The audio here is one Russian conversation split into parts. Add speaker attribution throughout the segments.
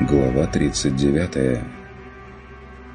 Speaker 1: Глава 39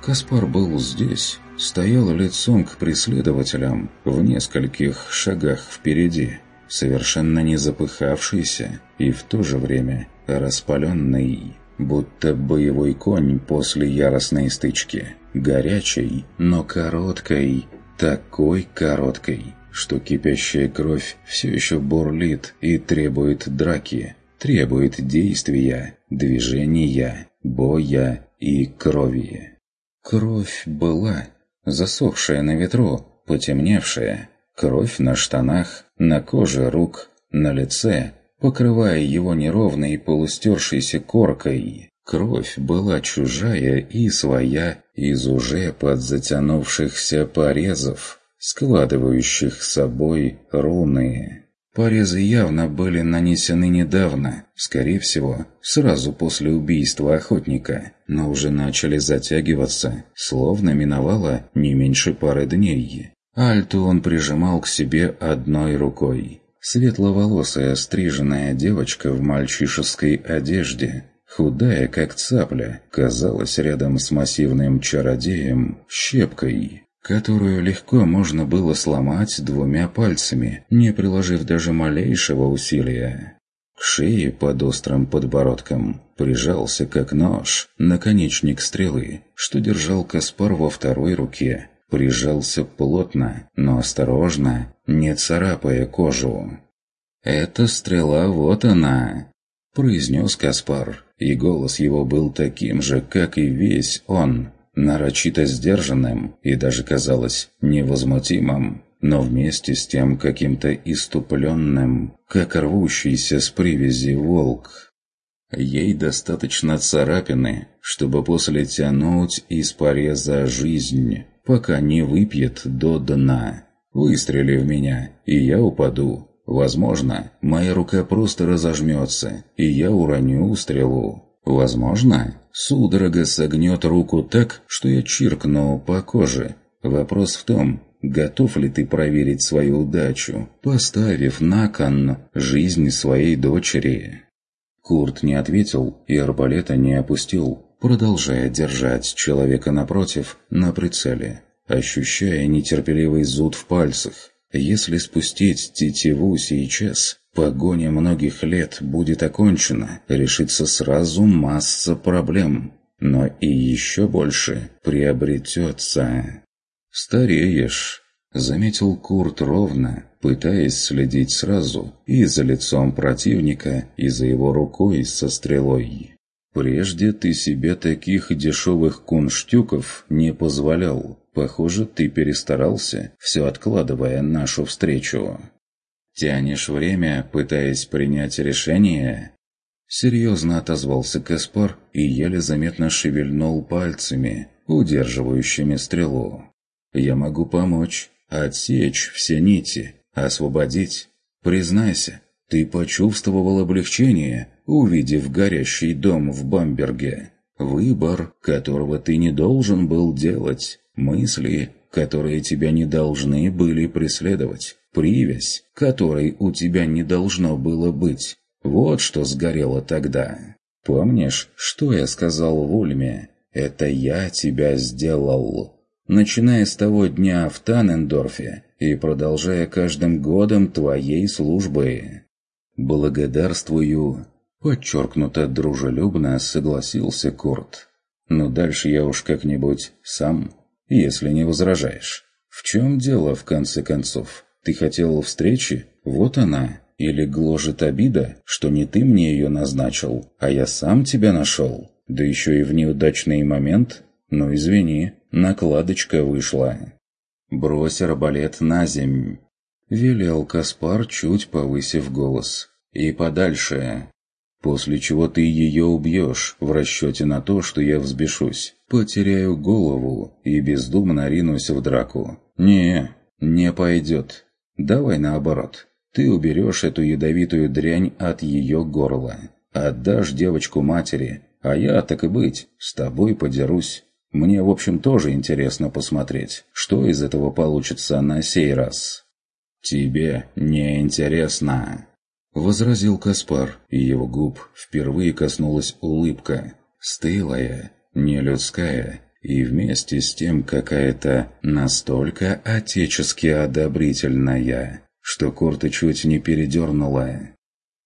Speaker 1: Каспар был здесь, стоял лицом к преследователям в нескольких шагах впереди, совершенно не запыхавшийся и в то же время распаленный, будто боевой конь после яростной стычки, горячей, но короткой, такой короткой, что кипящая кровь все еще бурлит и требует драки, требует действия, движения, боя и крови. Кровь была, засохшая на ветру, потемневшая, кровь на штанах, на коже рук, на лице, покрывая его неровной полустершейся коркой. Кровь была чужая и своя из уже подзатянувшихся порезов, складывающих собой руны. Порезы явно были нанесены недавно, скорее всего, сразу после убийства охотника, но уже начали затягиваться, словно миновало не меньше пары дней. Альту он прижимал к себе одной рукой. Светловолосая стриженная девочка в мальчишеской одежде, худая как цапля, казалась рядом с массивным чародеем щепкой которую легко можно было сломать двумя пальцами, не приложив даже малейшего усилия. К шее под острым подбородком прижался как нож наконечник стрелы, что держал Каспар во второй руке. Прижался плотно, но осторожно, не царапая кожу. «Эта стрела, вот она!» – произнес Каспар, и голос его был таким же, как и весь он, нарочито сдержанным и даже, казалось, невозмутимым, но вместе с тем каким-то иступленным, как рвущийся с привязи волк. Ей достаточно царапины, чтобы после тянуть из пореза жизнь, пока не выпьет до дна. Выстрели в меня, и я упаду. Возможно, моя рука просто разожмется, и я уроню стрелу. Возможно, судорога согнет руку так, что я чиркну по коже. Вопрос в том, готов ли ты проверить свою удачу, поставив на кон жизнь своей дочери. Курт не ответил и арбалета не опустил, продолжая держать человека напротив на прицеле, ощущая нетерпеливый зуд в пальцах. Если спустить тетиву сейчас, Погоня многих лет будет окончена, решится сразу масса проблем, но и еще больше приобретется. «Стареешь», — заметил Курт ровно, пытаясь следить сразу и за лицом противника, и за его рукой со стрелой. «Прежде ты себе таких дешевых кунштюков не позволял. Похоже, ты перестарался, все откладывая нашу встречу». «Тянешь время, пытаясь принять решение?» Серьезно отозвался Каспар и еле заметно шевельнул пальцами, удерживающими стрелу. «Я могу помочь, отсечь все нити, освободить. Признайся, ты почувствовал облегчение, увидев горящий дом в Бамберге. Выбор, которого ты не должен был делать, мысли, которые тебя не должны были преследовать привязь, которой у тебя не должно было быть. Вот что сгорело тогда. Помнишь, что я сказал в Ульме? Это я тебя сделал. Начиная с того дня в Танендорфе и продолжая каждым годом твоей службы. Благодарствую. Подчеркнуто дружелюбно согласился Курт. Но дальше я уж как-нибудь сам, если не возражаешь. В чем дело, в конце концов? Ты хотел встречи? Вот она. Или гложет обида, что не ты мне ее назначил, а я сам тебя нашел? Да еще и в неудачный момент? Ну извини, накладочка вышла. Брось арбалет на земь. Велел Каспар, чуть повысив голос. И подальше. После чего ты ее убьешь, в расчете на то, что я взбешусь. Потеряю голову и бездумно ринусь в драку. Не, не пойдет. Давай наоборот. Ты уберешь эту ядовитую дрянь от ее горла. Отдашь девочку матери, а я, так и быть, с тобой подерусь. Мне, в общем, тоже интересно посмотреть, что из этого получится на сей раз. Тебе не интересно, возразил Каспар, и его губ впервые коснулась улыбка. стылая, нелюдская и вместе с тем какая-то настолько отечески одобрительная, что Курта чуть не передернула.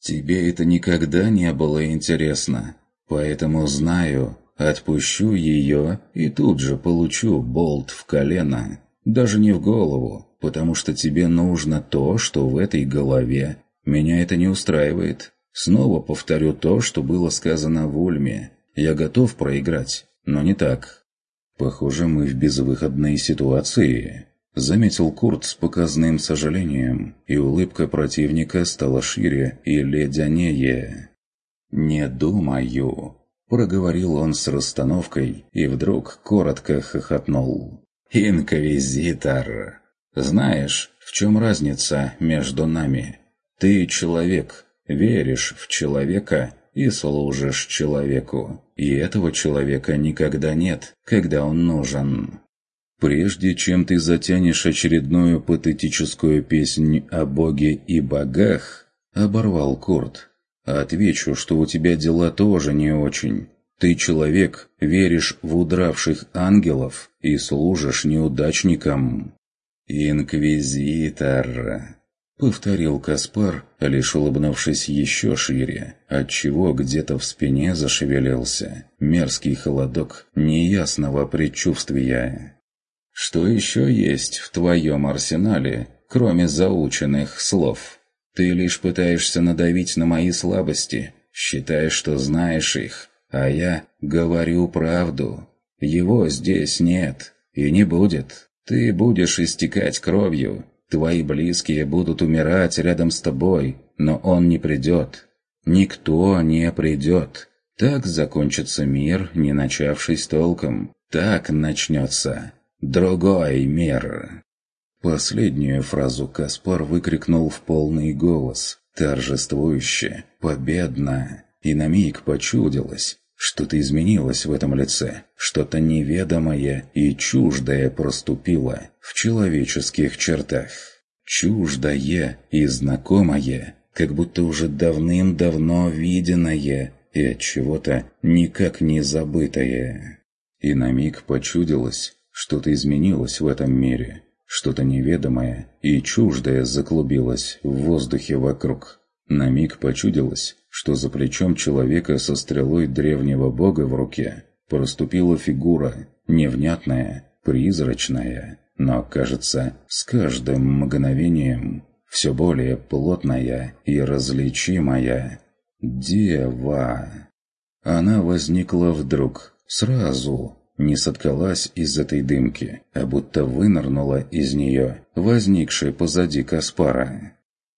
Speaker 1: «Тебе это никогда не было интересно, поэтому знаю, отпущу ее и тут же получу болт в колено, даже не в голову, потому что тебе нужно то, что в этой голове. Меня это не устраивает. Снова повторю то, что было сказано в Ульме. Я готов проиграть, но не так. Похоже, мы в безвыходной ситуации. Заметил Курт с показным сожалением, и улыбка противника стала шире и ледянее. «Не думаю», — проговорил он с расстановкой и вдруг коротко хохотнул. «Инквизитор! Знаешь, в чем разница между нами? Ты человек, веришь в человека и служишь человеку, и этого человека никогда нет, когда он нужен. Прежде чем ты затянешь очередную патетическую песнь о Боге и богах, оборвал Курт, отвечу, что у тебя дела тоже не очень. Ты человек, веришь в удравших ангелов и служишь неудачникам. «Инквизитор!» — повторил Каспар, лишь улыбнувшись еще шире, отчего где-то в спине зашевелился мерзкий холодок неясного предчувствия. «Что еще есть в твоем арсенале, кроме заученных слов? Ты лишь пытаешься надавить на мои слабости, считая, что знаешь их, а я говорю правду. Его здесь нет и не будет». Ты будешь истекать кровью, твои близкие будут умирать рядом с тобой, но он не придет. Никто не придет. Так закончится мир, не начавшись толком. Так начнется другой мир. Последнюю фразу Каспар выкрикнул в полный голос, торжествующе, победно, и на миг почудилось, что-то изменилось в этом лице, что-то неведомое и чуждое проступило в человеческих чертах. Чуждое и знакомое, как будто уже давным-давно виденное и от чего-то никак не забытое. И на миг почудилось, что-то изменилось в этом мире, что-то неведомое и чуждое заклубилось в воздухе вокруг. На миг почудилось, что за плечом человека со стрелой древнего бога в руке проступила фигура, невнятная, призрачная, но, кажется, с каждым мгновением все более плотная и различимая. Дева. Она возникла вдруг, сразу, не соткалась из этой дымки, а будто вынырнула из нее, возникшей позади Каспара.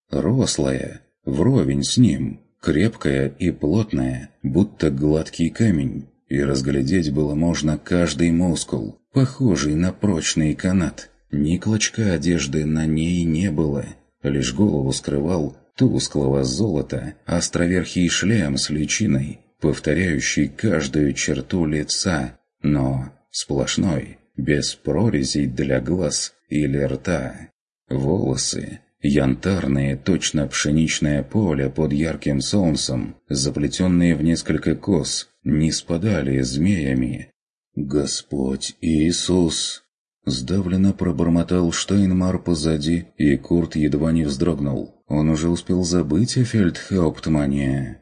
Speaker 1: Рослая, вровень с ним, крепкая и плотная, будто гладкий камень, и разглядеть было можно каждый мускул, похожий на прочный канат. Ни клочка одежды на ней не было, лишь голову скрывал тусклого золота островерхий шлем с личиной, повторяющий каждую черту лица, но сплошной, без прорезей для глаз или рта. Волосы Янтарные, точно пшеничное поле под ярким солнцем, заплетенные в несколько кос, не спадали змеями. «Господь Иисус!» Сдавленно пробормотал Штайнмар позади, и Курт едва не вздрогнул. Он уже успел забыть о фельдхауптмане.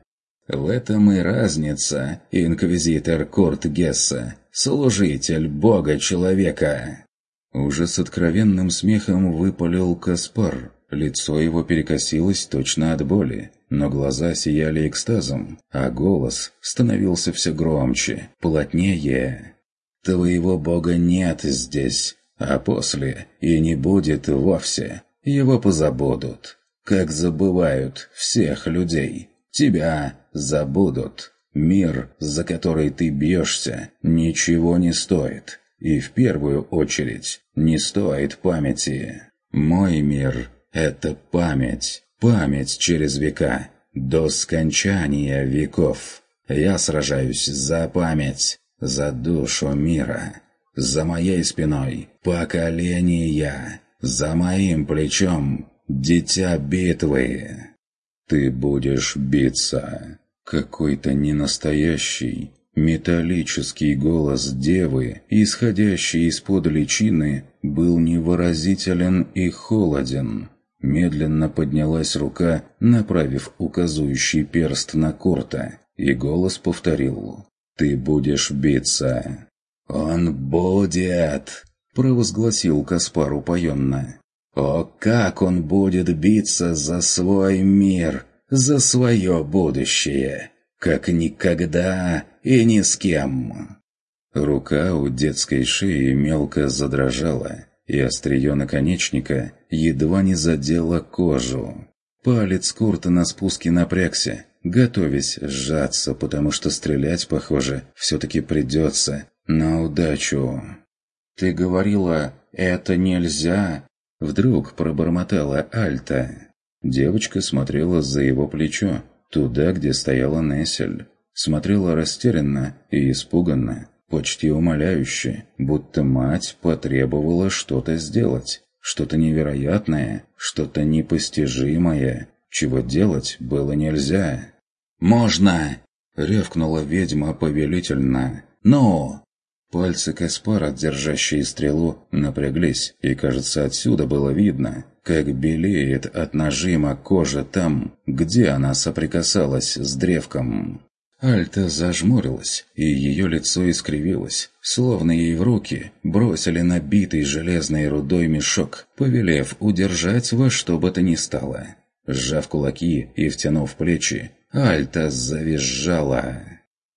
Speaker 1: «В этом и разница, инквизитор Курт Гесса, служитель Бога-человека!» Уже с откровенным смехом выпалил Каспар, Лицо его перекосилось точно от боли, но глаза сияли экстазом, а голос становился все громче, плотнее. «Твоего бога нет здесь, а после и не будет вовсе. Его позабудут, как забывают всех людей. Тебя забудут. Мир, за который ты бьешься, ничего не стоит. И в первую очередь не стоит памяти. Мой мир это память, память через века, до скончания веков. Я сражаюсь за память, за душу мира. За моей спиной поколения, за моим плечом дитя битвы. Ты будешь биться. Какой-то ненастоящий, Металлический голос девы, исходящий из-под личины, был невыразителен и холоден. Медленно поднялась рука, направив указующий перст на Корта, и голос повторил «Ты будешь биться». «Он будет!» – провозгласил Каспар упоенно. «О, как он будет биться за свой мир, за свое будущее, как никогда и ни с кем!» Рука у детской шеи мелко задрожала, и острие наконечника едва не задело кожу. Палец Курта на спуске напрягся, готовясь сжаться, потому что стрелять, похоже, все-таки придется, на удачу. «Ты говорила, это нельзя?» Вдруг пробормотала Альта. Девочка смотрела за его плечо, туда, где стояла Нессель. Смотрела растерянно и испуганно, почти умоляюще, будто мать потребовала что-то сделать, что-то невероятное, что-то непостижимое, чего делать было нельзя. «Можно!» — рявкнула ведьма повелительно. «Ну!» Пальцы Каспара, держащие стрелу, напряглись, и, кажется, отсюда было видно, как белеет от нажима кожа там, где она соприкасалась с древком. Альта зажмурилась, и ее лицо искривилось, словно ей в руки бросили набитый железной рудой мешок, повелев удержать во что бы то ни стало. Сжав кулаки и втянув плечи, Альта завизжала.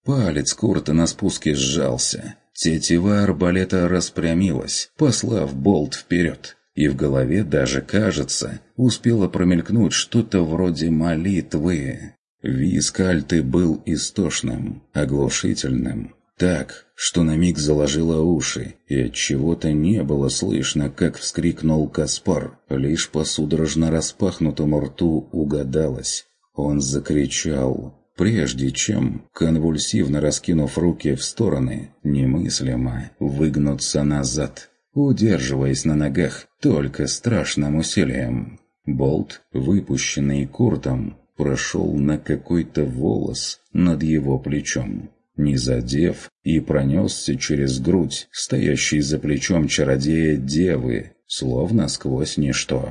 Speaker 1: Палец Курта на спуске сжался, Тетива арбалета распрямилась, послав болт вперед, и в голове даже, кажется, успело промелькнуть что-то вроде молитвы. Визг Альты был истошным, оглушительным, так, что на миг заложило уши, и от чего-то не было слышно, как вскрикнул Каспар, лишь по судорожно распахнутому рту угадалось. Он закричал прежде чем, конвульсивно раскинув руки в стороны, немыслимо выгнуться назад, удерживаясь на ногах только страшным усилием. Болт, выпущенный Куртом, прошел на какой-то волос над его плечом, не задев, и пронесся через грудь, стоящей за плечом чародея девы, словно сквозь ничто.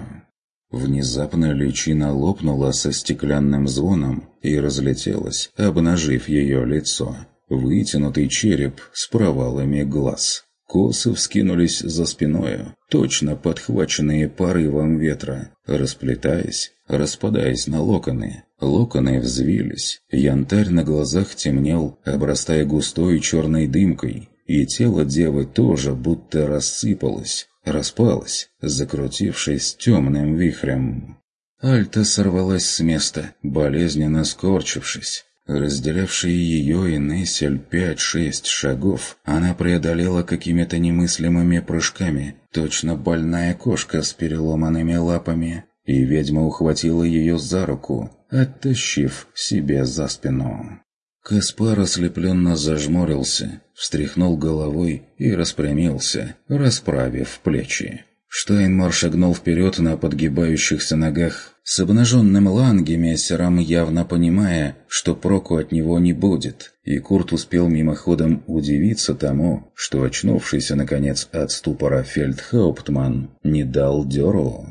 Speaker 1: Внезапно личина лопнула со стеклянным звоном и разлетелась, обнажив ее лицо. Вытянутый череп с провалами глаз. Косы вскинулись за спиною, точно подхваченные порывом ветра, расплетаясь, распадаясь на локоны. Локоны взвились, янтарь на глазах темнел, обрастая густой черной дымкой, и тело девы тоже будто рассыпалось, распалась, закрутившись темным вихрем. Альта сорвалась с места, болезненно скорчившись. Разделявшие ее и Нессель пять-шесть шагов, она преодолела какими-то немыслимыми прыжками, точно больная кошка с переломанными лапами, и ведьма ухватила ее за руку, оттащив себе за спину. Каспар ослепленно зажмурился, встряхнул головой и распрямился, расправив плечи. Штайнмар шагнул вперед на подгибающихся ногах, с обнаженным лангемессером, явно понимая, что проку от него не будет, и Курт успел мимоходом удивиться тому, что очнувшийся, наконец, от ступора фельдхауптман не дал дёру.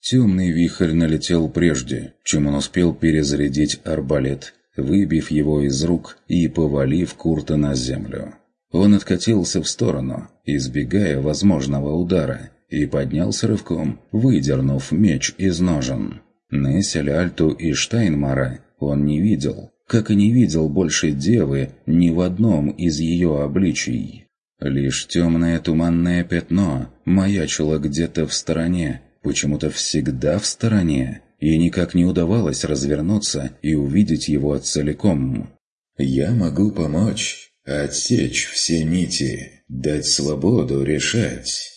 Speaker 1: Темный вихрь налетел прежде, чем он успел перезарядить арбалет, выбив его из рук и повалив Курта на землю. Он откатился в сторону, избегая возможного удара, и поднялся рывком, выдернув меч из ножен. Нессель, Альту и Штайнмара он не видел, как и не видел больше девы ни в одном из ее обличий. Лишь темное туманное пятно маячило где-то в стороне, почему-то всегда в стороне, и никак не удавалось развернуться и увидеть его целиком. «Я могу помочь, отсечь все нити, дать свободу решать».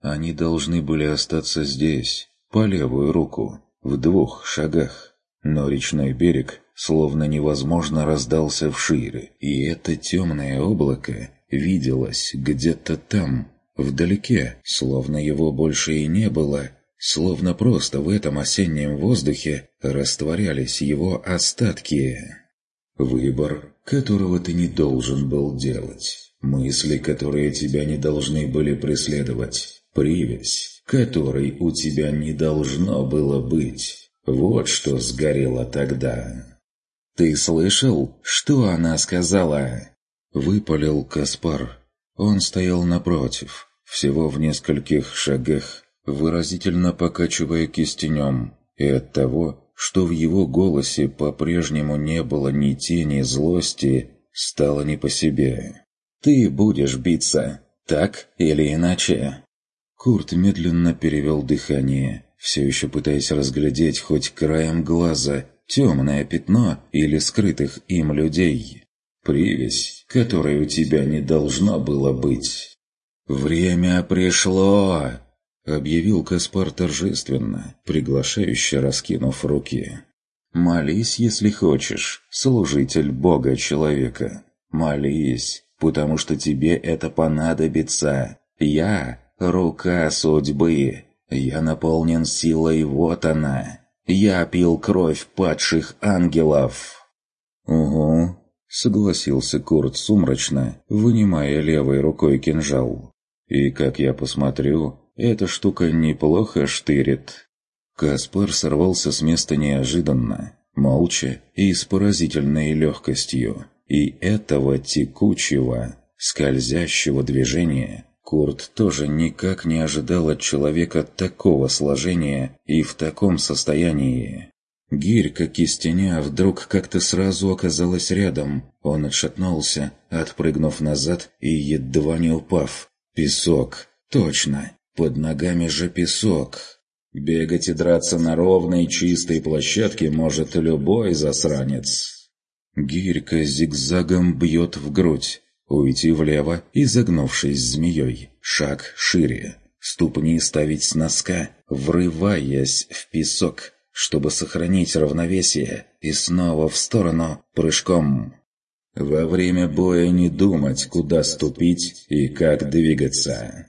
Speaker 1: Они должны были остаться здесь, по левую руку, в двух шагах. Но речной берег словно невозможно раздался вшире, и это темное облако виделось где-то там, вдалеке, словно его больше и не было, Словно просто в этом осеннем воздухе растворялись его остатки. Выбор которого ты не должен был делать, мысли, которые тебя не должны были преследовать, привязь, которой у тебя не должно было быть. Вот что сгорело тогда. «Ты слышал, что она сказала?» Выпалил Каспар. Он стоял напротив, всего в нескольких шагах, выразительно покачивая кистенем, и от того, что в его голосе по-прежнему не было ни тени злости, стало не по себе. «Ты будешь биться, так или иначе?» Курт медленно перевел дыхание, все еще пытаясь разглядеть хоть краем глаза темное пятно или скрытых им людей. Привязь, которой у тебя не должно было быть. «Время пришло!» объявил Каспар торжественно, приглашающе раскинув руки. «Молись, если хочешь, служитель Бога-человека. Молись, потому что тебе это понадобится. Я — рука судьбы. Я наполнен силой, вот она. Я пил кровь падших ангелов». «Угу», — согласился Курт сумрачно, вынимая левой рукой кинжал. «И, как я посмотрю, эта штука неплохо штырит. Каспар сорвался с места неожиданно, молча и с поразительной легкостью. И этого текучего, скользящего движения Курт тоже никак не ожидал от человека такого сложения и в таком состоянии. Гирька кистеня вдруг как-то сразу оказалась рядом. Он отшатнулся, отпрыгнув назад и едва не упав. Песок. Точно. Под ногами же песок. Бегать и драться на ровной чистой площадке может любой засранец. Гирька зигзагом бьет в грудь. Уйти влево, изогнувшись змеей. Шаг шире. Ступни ставить с носка, врываясь в песок, чтобы сохранить равновесие, и снова в сторону прыжком. Во время боя не думать, куда ступить и как двигаться.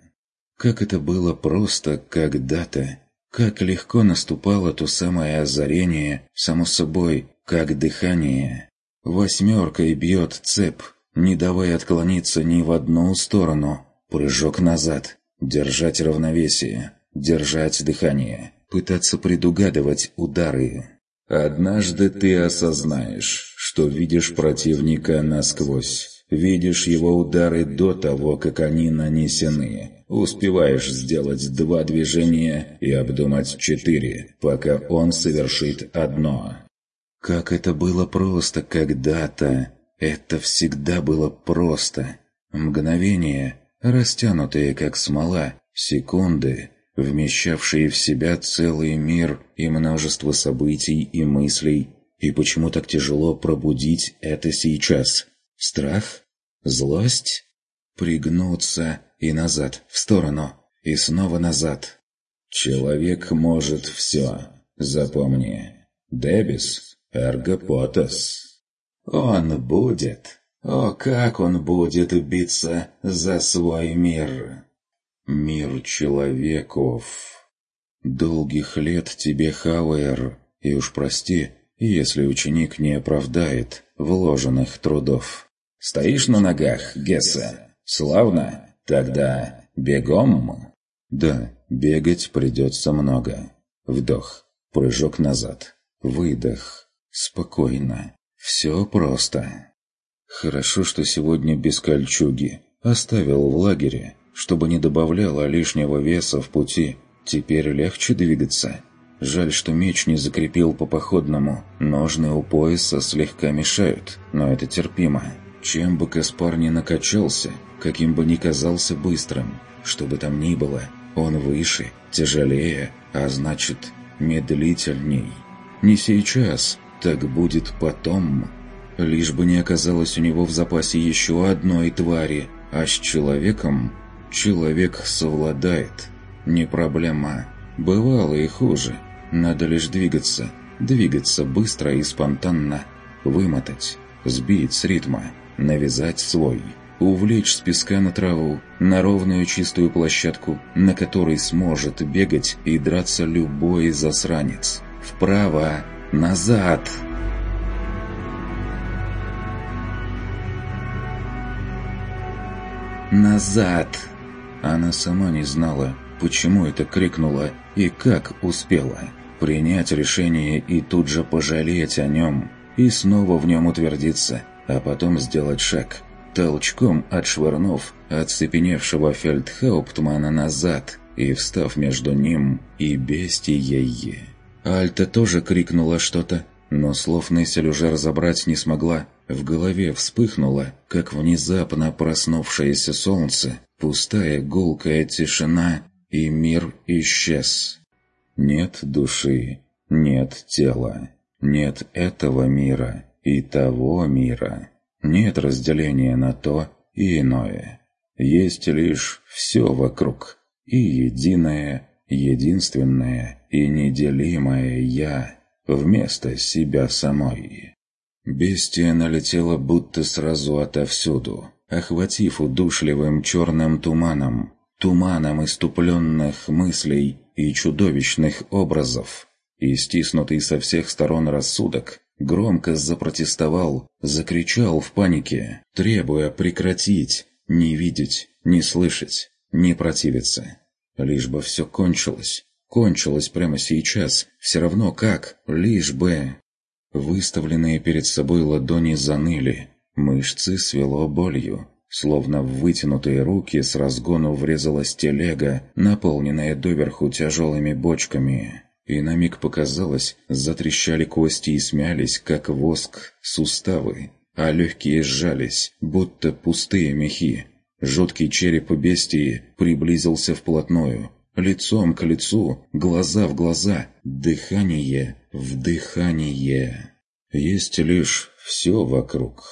Speaker 1: Как это было просто когда-то. Как легко наступало то самое озарение, само собой, как дыхание. Восьмеркой бьет цеп, не давая отклониться ни в одну сторону. Прыжок назад, держать равновесие, держать дыхание, пытаться предугадывать удары. Однажды ты осознаешь, что видишь противника насквозь, видишь его удары до того, как они нанесены, Успеваешь сделать два движения и обдумать четыре, пока он совершит одно. Как это было просто когда-то. Это всегда было просто. Мгновения, растянутые как смола, секунды, вмещавшие в себя целый мир и множество событий и мыслей. И почему так тяжело пробудить это сейчас? Страх? Злость? Пригнуться и назад, в сторону, и снова назад. Человек может все. Запомни. Дебис Эргопотас. Он будет. О, как он будет биться за свой мир. Мир человеков. Долгих лет тебе, Хауэр, и уж прости, если ученик не оправдает вложенных трудов. Стоишь на ногах, Гесса? Славно? Тогда бегом? Да, бегать придется много. Вдох, прыжок назад, выдох. Спокойно. Все просто. Хорошо, что сегодня без кольчуги. Оставил в лагере, чтобы не добавляло лишнего веса в пути. Теперь легче двигаться. Жаль, что меч не закрепил по походному. Ножны у пояса слегка мешают, но это терпимо. Чем бы Каспар не накачался, каким бы ни казался быстрым, что бы там ни было, он выше, тяжелее, а значит, медлительней. Не сейчас, так будет потом. Лишь бы не оказалось у него в запасе еще одной твари, а с человеком человек совладает. Не проблема. Бывало и хуже. Надо лишь двигаться. Двигаться быстро и спонтанно. Вымотать. Сбить с ритма навязать свой, увлечь с песка на траву, на ровную чистую площадку, на которой сможет бегать и драться любой засранец. Вправо, Назад! Назад! Она сама не знала, почему это крикнула и как успела. Принять решение и тут же пожалеть о нем, и снова в нем утвердиться, а потом сделать шаг, толчком отшвырнув оцепеневшего фельдхауптмана назад и встав между ним и бестией. Альта тоже крикнула что-то, но слов Нессель уже разобрать не смогла. В голове вспыхнуло, как внезапно проснувшееся солнце, пустая гулкая тишина, и мир исчез. Нет души, нет тела, нет этого мира и того мира. Нет разделения на то и иное. Есть лишь все вокруг, и единое, единственное и неделимое «я» вместо себя самой. Бестия налетела будто сразу отовсюду, охватив удушливым черным туманом, туманом иступленных мыслей и чудовищных образов. И стиснутый со всех сторон рассудок громко запротестовал, закричал в панике, требуя прекратить, не видеть, не слышать, не противиться. Лишь бы все кончилось, кончилось прямо сейчас, все равно как, лишь бы... Выставленные перед собой ладони заныли, мышцы свело болью, Словно в вытянутые руки с разгону врезалась телега, наполненная доверху тяжелыми бочками. И на миг показалось, затрещали кости и смялись, как воск, суставы, а легкие сжались, будто пустые мехи. Жуткий череп бестии приблизился вплотную, лицом к лицу, глаза в глаза, дыхание в дыхание. Есть лишь все вокруг.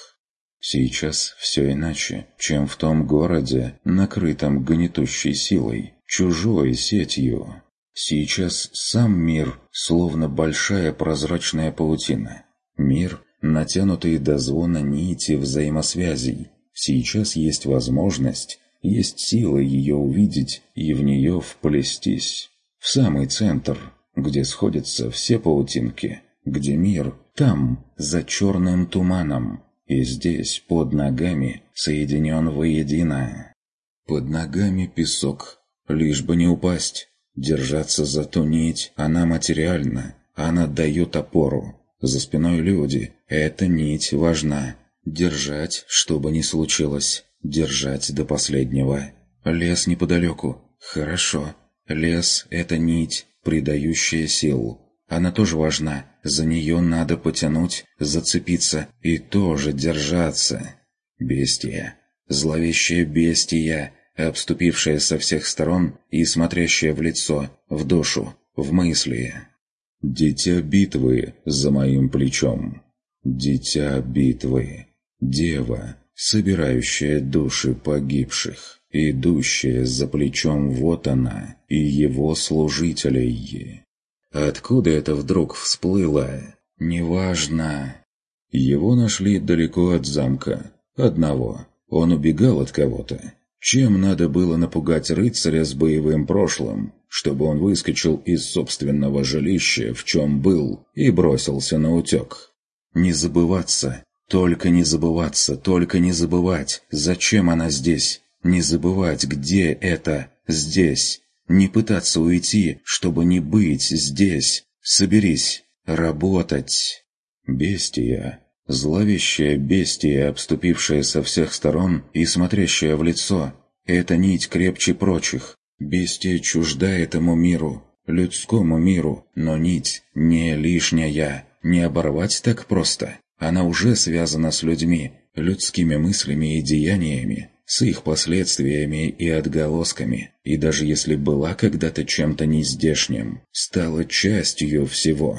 Speaker 1: Сейчас все иначе, чем в том городе, накрытом гнетущей силой, чужой сетью. Сейчас сам мир, словно большая прозрачная паутина. Мир, натянутый до звона нити взаимосвязей. Сейчас есть возможность, есть сила ее увидеть и в нее вплестись. В самый центр, где сходятся все паутинки, где мир, там, за черным туманом, и здесь, под ногами, соединен воедино. Под ногами песок, лишь бы не упасть. Держаться за ту нить, она материальна, она дает опору. За спиной люди, эта нить важна. Держать, что бы ни случилось, держать до последнего. Лес неподалеку, хорошо. Лес — это нить, придающая сил. Она тоже важна, за нее надо потянуть, зацепиться и тоже держаться. Бестия. Зловещая бестия, обступившая со всех сторон и смотрящая в лицо, в душу, в мысли. Дитя битвы за моим плечом. Дитя битвы. Дева, собирающая души погибших, идущая за плечом вот она и его служителей. Откуда это вдруг всплыло? Неважно. Его нашли далеко от замка. Одного. Он убегал от кого-то. Чем надо было напугать рыцаря с боевым прошлым, чтобы он выскочил из собственного жилища, в чем был, и бросился на утек? Не забываться. Только не забываться, только не забывать, зачем она здесь. Не забывать, где это здесь. Не пытаться уйти, чтобы не быть здесь. Соберись. Работать. Бестия. Зловещая бестия, обступившая со всех сторон и смотрящая в лицо. Эта нить крепче прочих. Бестия чужда этому миру, людскому миру, но нить не лишняя. Не оборвать так просто. Она уже связана с людьми, людскими мыслями и деяниями с их последствиями и отголосками, и даже если была когда-то чем-то нездешним, стала частью всего.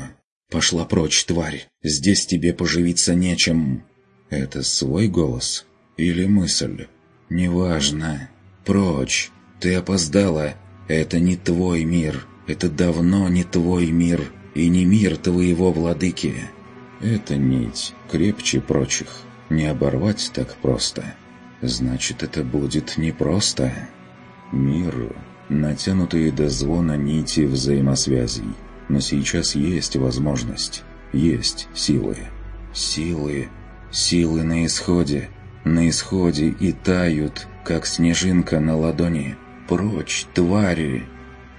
Speaker 1: «Пошла прочь, тварь! Здесь тебе поживиться нечем!» Это свой голос или мысль? Неважно. Прочь! Ты опоздала! Это не твой мир! Это давно не твой мир! И не мир твоего владыки! Это нить крепче прочих. Не оборвать так просто. Значит, это будет непросто. Мир, натянутые до звона нити взаимосвязей. Но сейчас есть возможность, есть силы. Силы, силы на исходе, на исходе и тают, как снежинка на ладони. «Прочь, твари!»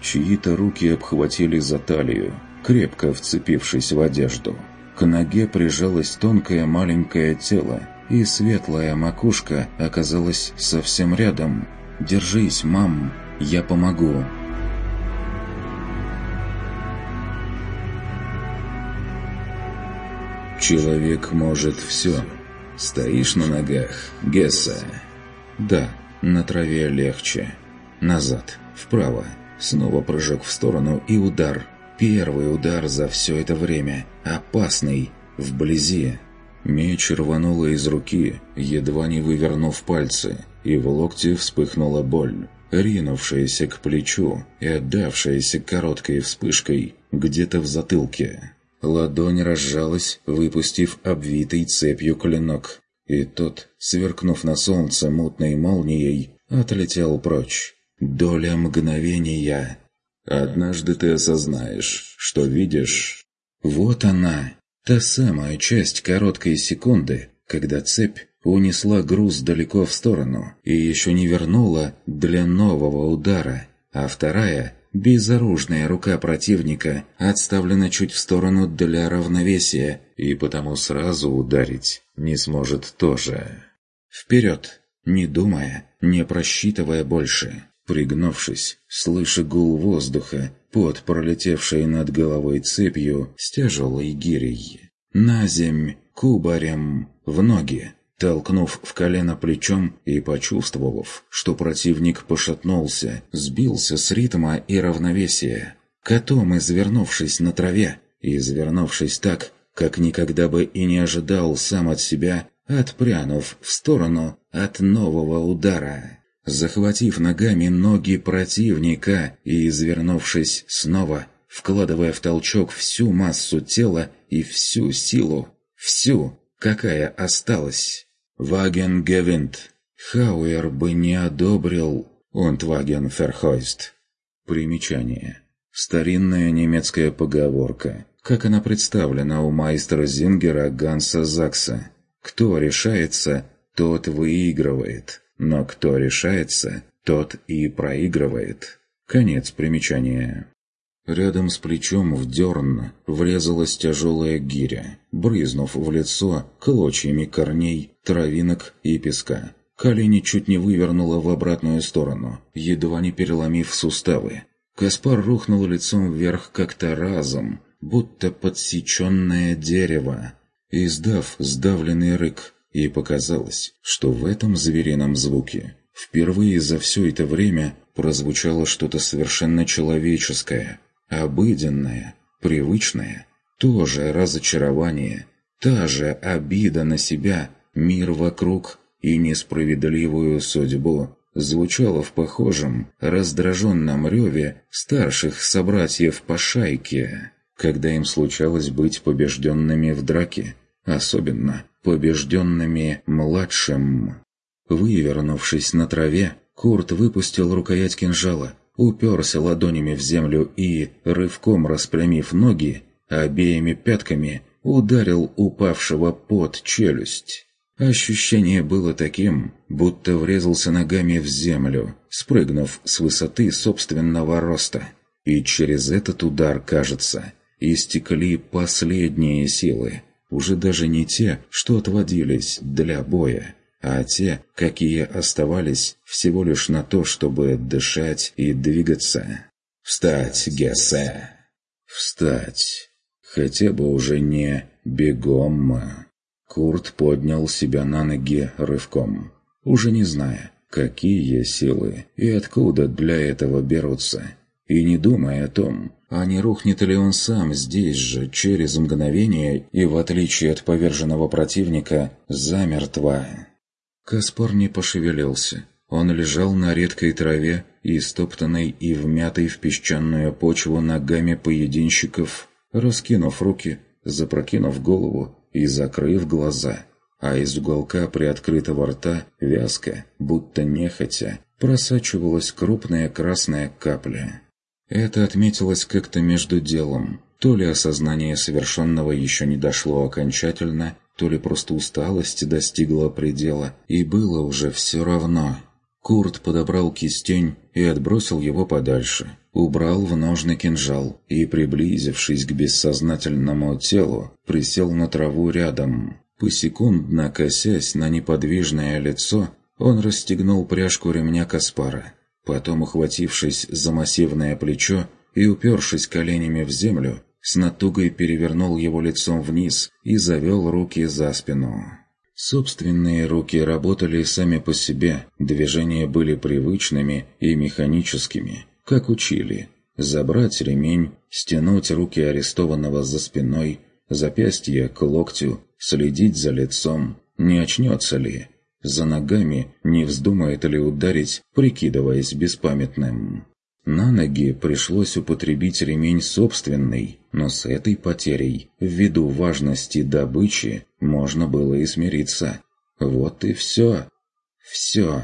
Speaker 1: Чьи-то руки обхватили за талию, крепко вцепившись в одежду. К ноге прижалось тонкое маленькое тело, и светлая макушка оказалась совсем рядом. «Держись, мам, я помогу!» Человек может все. Стоишь на ногах, Гесса. Да, на траве легче. Назад, вправо. Снова прыжок в сторону и удар. Первый удар за все это время. Опасный. Вблизи. Меч рвануло из руки, едва не вывернув пальцы, и в локте вспыхнула боль, ринувшаяся к плечу и отдавшаяся короткой вспышкой где-то в затылке. Ладонь разжалась, выпустив обвитый цепью клинок, и тот, сверкнув на солнце мутной молнией, отлетел прочь. Доля мгновения. Однажды ты осознаешь, что видишь. Вот она, та самая часть короткой секунды, когда цепь унесла груз далеко в сторону и еще не вернула для нового удара, а вторая Безоружная рука противника отставлена чуть в сторону для равновесия, и потому сразу ударить не сможет тоже. Вперед, не думая, не просчитывая больше. Пригнувшись, слыша гул воздуха, под пролетевшей над головой цепью с тяжелой гирей. На земь, кубарем, в ноги, толкнув в колено плечом и почувствовав, что противник пошатнулся, сбился с ритма и равновесия. Котом извернувшись на траве, извернувшись так, как никогда бы и не ожидал сам от себя, отпрянув в сторону от нового удара. Захватив ногами ноги противника и извернувшись снова, вкладывая в толчок всю массу тела и всю силу, всю, какая осталась. Ваген гевинт. Хауэр бы не одобрил Унтваген Ферхойст. Примечание. Старинная немецкая поговорка, как она представлена у майстра Зингера Ганса Закса. Кто решается, тот выигрывает, но кто решается, тот и проигрывает. Конец примечания. Рядом с плечом в дерн врезалась тяжелая гиря, брызнув в лицо клочьями корней, травинок и песка. Колени чуть не вывернуло в обратную сторону, едва не переломив суставы. Каспар рухнул лицом вверх как-то разом, будто подсеченное дерево, издав сдавленный рык, и показалось, что в этом зверином звуке впервые за все это время прозвучало что-то совершенно человеческое – Обыденное, привычное, тоже разочарование, та же обида на себя, мир вокруг и несправедливую судьбу. Звучало в похожем, раздраженном реве старших собратьев по шайке, когда им случалось быть побежденными в драке, особенно побежденными младшим. Вывернувшись на траве, Курт выпустил рукоять кинжала, уперся ладонями в землю и, рывком распрямив ноги, обеими пятками ударил упавшего под челюсть. Ощущение было таким, будто врезался ногами в землю, спрыгнув с высоты собственного роста. И через этот удар, кажется, истекли последние силы, уже даже не те, что отводились для боя а те, какие оставались всего лишь на то, чтобы дышать и двигаться. «Встать, Гессе!» «Встать!» Хотя бы уже не бегом. Курт поднял себя на ноги рывком, уже не зная, какие силы и откуда для этого берутся, и не думая о том, а не рухнет ли он сам здесь же, через мгновение, и, в отличие от поверженного противника, замертво. Каспар не пошевелился. Он лежал на редкой траве, истоптанной и вмятой в песчаную почву ногами поединщиков, раскинув руки, запрокинув голову и закрыв глаза. А из уголка приоткрытого рта вязко, будто нехотя, просачивалась крупная красная капля. Это отметилось как-то между делом. То ли осознание совершенного еще не дошло окончательно, то ли просто усталость достигла предела, и было уже все равно. Курт подобрал кистень и отбросил его подальше. Убрал в ножны кинжал и, приблизившись к бессознательному телу, присел на траву рядом. Посекундно косясь на неподвижное лицо, он расстегнул пряжку ремня Каспара. Потом, ухватившись за массивное плечо и упершись коленями в землю, с натугой перевернул его лицом вниз и завел руки за спину. Собственные руки работали сами по себе, движения были привычными и механическими, как учили. Забрать ремень, стянуть руки арестованного за спиной, запястье к локтю, следить за лицом, не очнется ли, за ногами не вздумает ли ударить, прикидываясь беспамятным. На ноги пришлось употребить ремень собственный, но с этой потерей, ввиду важности добычи, можно было и смириться. Вот и все. Все.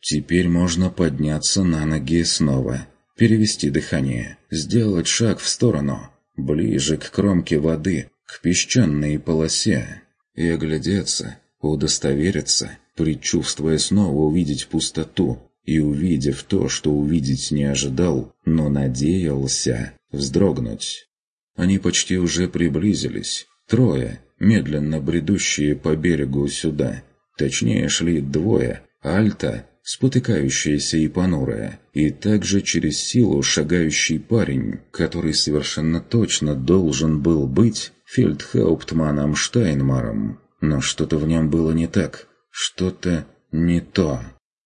Speaker 1: Теперь можно подняться на ноги снова, перевести дыхание, сделать шаг в сторону, ближе к кромке воды, к песчаной полосе, и оглядеться, удостовериться, предчувствуя снова увидеть пустоту, и, увидев то, что увидеть не ожидал, но надеялся, вздрогнуть. Они почти уже приблизились, трое, медленно бредущие по берегу сюда. Точнее, шли двое, Альта, спотыкающаяся и понурая, и также через силу шагающий парень, который совершенно точно должен был быть фельдхауптманом Штайнмаром. Но что-то в нем было не так, что-то не то.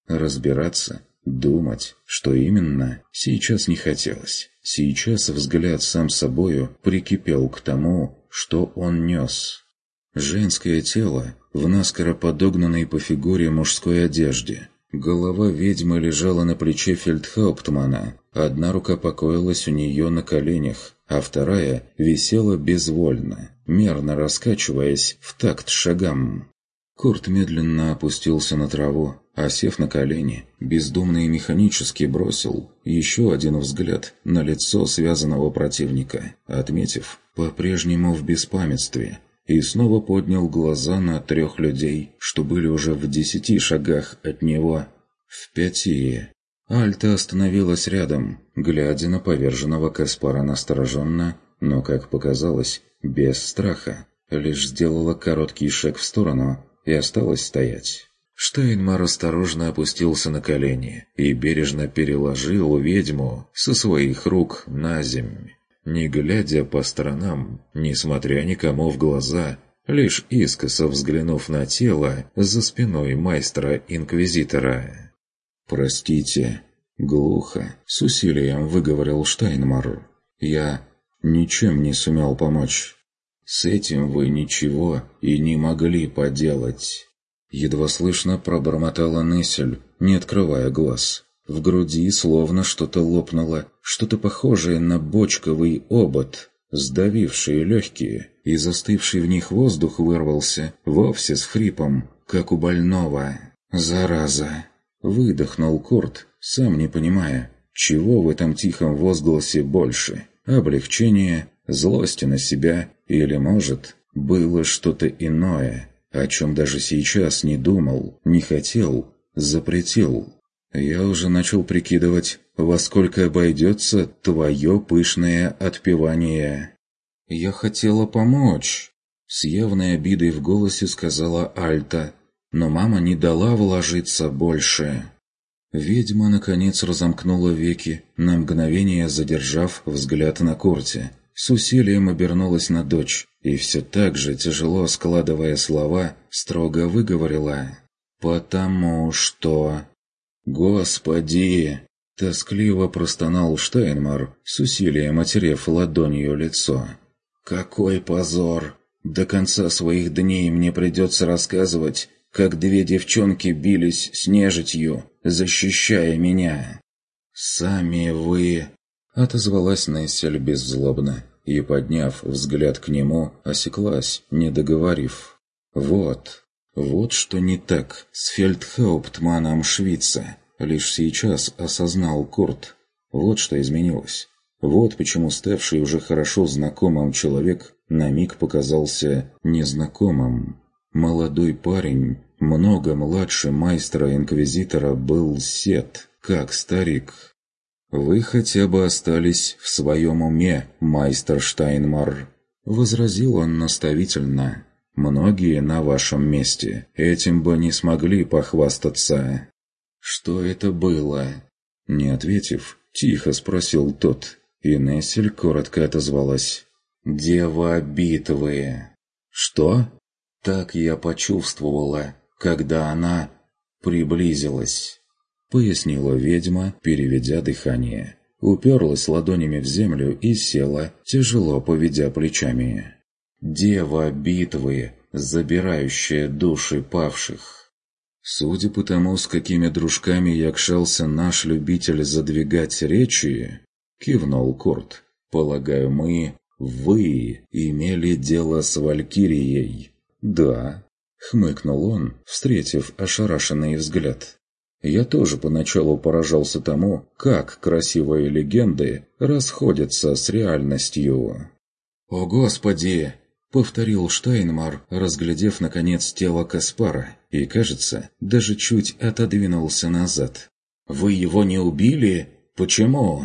Speaker 1: Разбираться, думать, что именно, сейчас не хотелось. Сейчас взгляд сам собою прикипел к тому, что он нес. Женское тело в наскоро подогнанной по фигуре мужской одежде. Голова ведьмы лежала на плече фельдхауптмана, одна рука покоилась у нее на коленях, а вторая висела безвольно, мерно раскачиваясь в такт шагам. Курт медленно опустился на траву, а сев на колени, бездумно и механически бросил еще один взгляд на лицо связанного противника, отметив «по-прежнему в беспамятстве», и снова поднял глаза на трех людей, что были уже в десяти шагах от него. В пяти. Альта остановилась рядом, глядя на поверженного Каспара настороженно, но, как показалось, без страха. Лишь сделала короткий шаг в сторону и осталась стоять. Штайнмар осторожно опустился на колени и бережно переложил ведьму со своих рук на землю, не глядя по сторонам, не смотря никому в глаза, лишь искоса взглянув на тело за спиной майстра-инквизитора. «Простите», — глухо, с усилием выговорил Штайнмар. «Я ничем не сумел помочь. С этим вы ничего и не могли поделать». Едва слышно пробормотала Нессель, не открывая глаз. В груди словно что-то лопнуло, что-то похожее на бочковый обод, сдавившие легкие, и застывший в них воздух вырвался, вовсе с хрипом, как у больного. «Зараза!» Выдохнул Курт, сам не понимая, чего в этом тихом возгласе больше – облегчение, злости на себя или, может, было что-то иное – о чем даже сейчас не думал, не хотел, запретил. Я уже начал прикидывать, во сколько обойдется твое пышное отпевание. «Я хотела помочь», — с явной обидой в голосе сказала Альта, но мама не дала вложиться больше. Ведьма, наконец, разомкнула веки, на мгновение задержав взгляд на Корте. С усилием обернулась на дочь и все так же, тяжело складывая слова, строго выговорила «Потому что...» «Господи!» – тоскливо простонал Штайнмар, с усилием отерев ладонью лицо. «Какой позор! До конца своих дней мне придется рассказывать, как две девчонки бились с нежитью, защищая меня!» «Сами вы...» Отозвалась Нессель беззлобно и, подняв взгляд к нему, осеклась, не договорив. «Вот, вот что не так с фельдхауптманом Швейца. Лишь сейчас осознал Курт. Вот что изменилось. Вот почему ставший уже хорошо знакомым человек на миг показался незнакомым. Молодой парень, много младше майстра-инквизитора был Сет, как старик. «Вы хотя бы остались в своем уме, майстер Штайнмар», — возразил он наставительно. «Многие на вашем месте этим бы не смогли похвастаться». «Что это было?» Не ответив, тихо спросил тот, и Нессель коротко отозвалась. «Дева битвы». «Что?» «Так я почувствовала, когда она приблизилась», — пояснила ведьма, переведя дыхание. Уперлась ладонями в землю и села, тяжело поведя плечами. «Дева битвы, забирающая души павших». Судя по тому, с какими дружками якшался наш любитель задвигать речи, кивнул Курт. Полагаю, мы, вы, имели дело с Валькирией. Да, хмыкнул он, встретив ошарашенный взгляд. Я тоже поначалу поражался тому, как красивые легенды расходятся с реальностью. «О, Господи!» — повторил Штайнмар, разглядев, наконец, тело Каспара, и, кажется, даже чуть отодвинулся назад. «Вы его не убили? Почему?»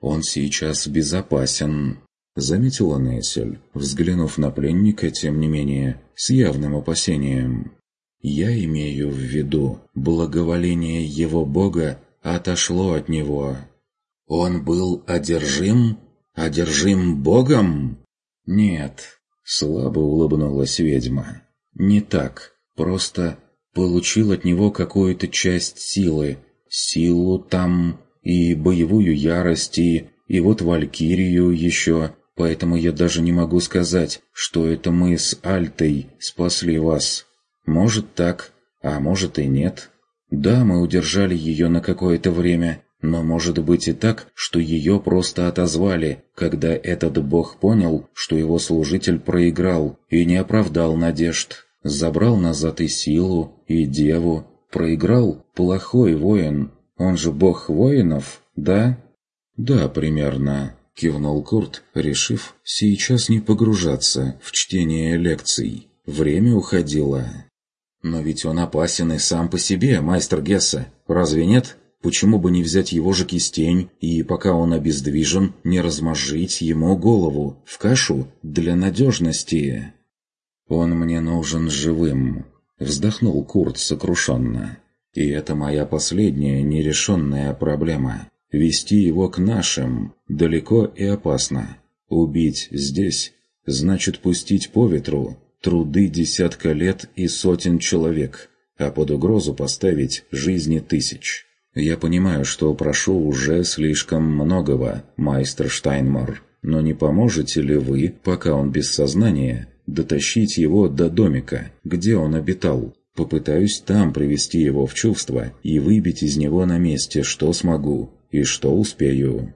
Speaker 1: «Он сейчас безопасен», — заметила Нессель, взглянув на пленника, тем не менее, с явным опасением. «Я имею в виду, благоволение его бога отошло от него». «Он был одержим? Одержим богом?» «Нет», — слабо улыбнулась ведьма. «Не так. Просто получил от него какую-то часть силы. Силу там и боевую ярость, и... и вот Валькирию еще. Поэтому я даже не могу сказать, что это мы с Альтой спасли вас. Может так, а может и нет. Да, мы удержали ее на какое-то время, но может быть и так, что ее просто отозвали, когда этот бог понял, что его служитель проиграл и не оправдал надежд. Забрал назад и силу, и деву. Проиграл плохой воин. Он же бог воинов, да? Да, примерно. Кивнул Курт, решив сейчас не погружаться в чтение лекций. Время уходило. Но ведь он опасен и сам по себе, майстер Гесса. Разве нет? Почему бы не взять его же кистень и, пока он обездвижен, не размозжить ему голову в кашу для надежности? «Он мне нужен живым», — вздохнул Курт сокрушенно. «И это моя последняя нерешенная проблема. Вести его к нашим далеко и опасно. Убить здесь значит пустить по ветру труды десятка лет и сотен человек, а под угрозу поставить жизни тысяч». «Я понимаю, что прошу уже слишком многого, майстер Штайнмар, но не поможете ли вы, пока он без сознания, дотащить его до домика, где он обитал? Попытаюсь там привести его в чувство и выбить из него на месте, что смогу и что успею».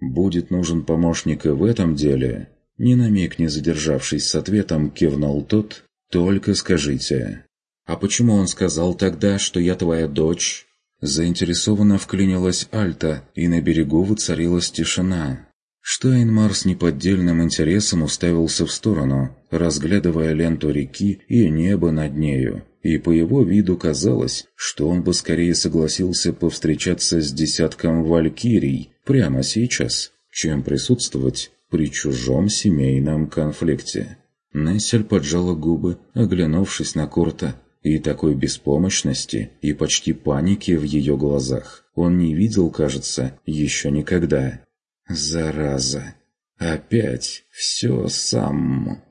Speaker 1: «Будет нужен помощник и в этом деле?» Ни на миг не задержавшись с ответом, кивнул тот, «Только скажите». «А почему он сказал тогда, что я твоя дочь?» Заинтересованно вклинилась Альта, и на берегу воцарилась тишина. Штайнмар с неподдельным интересом уставился в сторону, разглядывая ленту реки и небо над нею, и по его виду казалось, что он бы скорее согласился повстречаться с десятком валькирий прямо сейчас, чем присутствовать при чужом семейном конфликте. Нессель поджала губы, оглянувшись на Курта, и такой беспомощности и почти паники в ее глазах он не видел, кажется, еще никогда. Зараза! Опять все сам.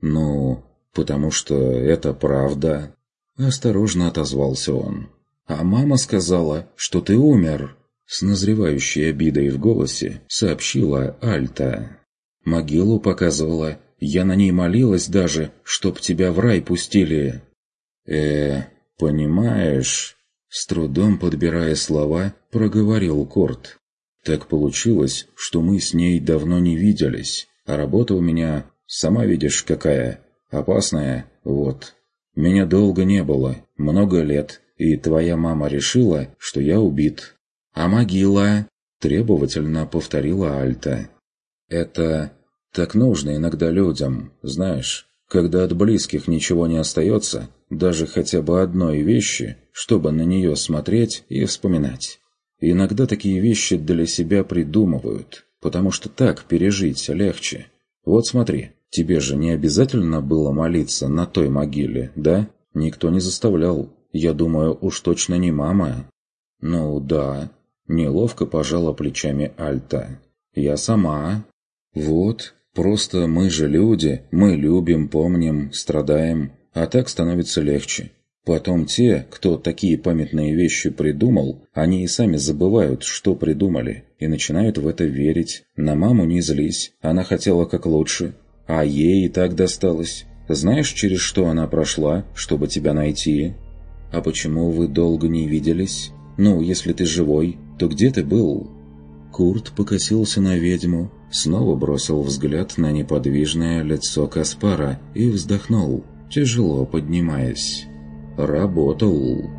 Speaker 1: Ну, потому что это правда. Осторожно отозвался он. А мама сказала, что ты умер. С назревающей обидой в голосе сообщила Альта. Могилу показывала. Я на ней молилась даже, чтоб тебя в рай пустили э понимаешь...» С трудом подбирая слова, проговорил Корт. «Так получилось, что мы с ней давно не виделись, а работа у меня, сама видишь, какая, опасная, вот. Меня долго не было, много лет, и твоя мама решила, что я убит. А могила?» – требовательно повторила Альта. «Это так нужно иногда людям, знаешь. Когда от близких ничего не остается, даже хотя бы одной вещи, чтобы на нее смотреть и вспоминать. Иногда такие вещи для себя придумывают, потому что так пережить легче. Вот смотри, тебе же не обязательно было молиться на той могиле, да? Никто не заставлял. Я думаю, уж точно не мама. Ну да. Неловко пожала плечами Альта. Я сама. Вот, просто мы же люди, мы любим, помним, страдаем, а так становится легче. Потом те, кто такие памятные вещи придумал, они и сами забывают, что придумали, и начинают в это верить. На маму не злись, она хотела как лучше. А ей и так досталось. Знаешь, через что она прошла, чтобы тебя найти? А почему вы долго не виделись? Ну, если ты живой, то где ты был?» Курт покосился на ведьму, снова бросил взгляд на неподвижное лицо Каспара и вздохнул, тяжело поднимаясь. Работал.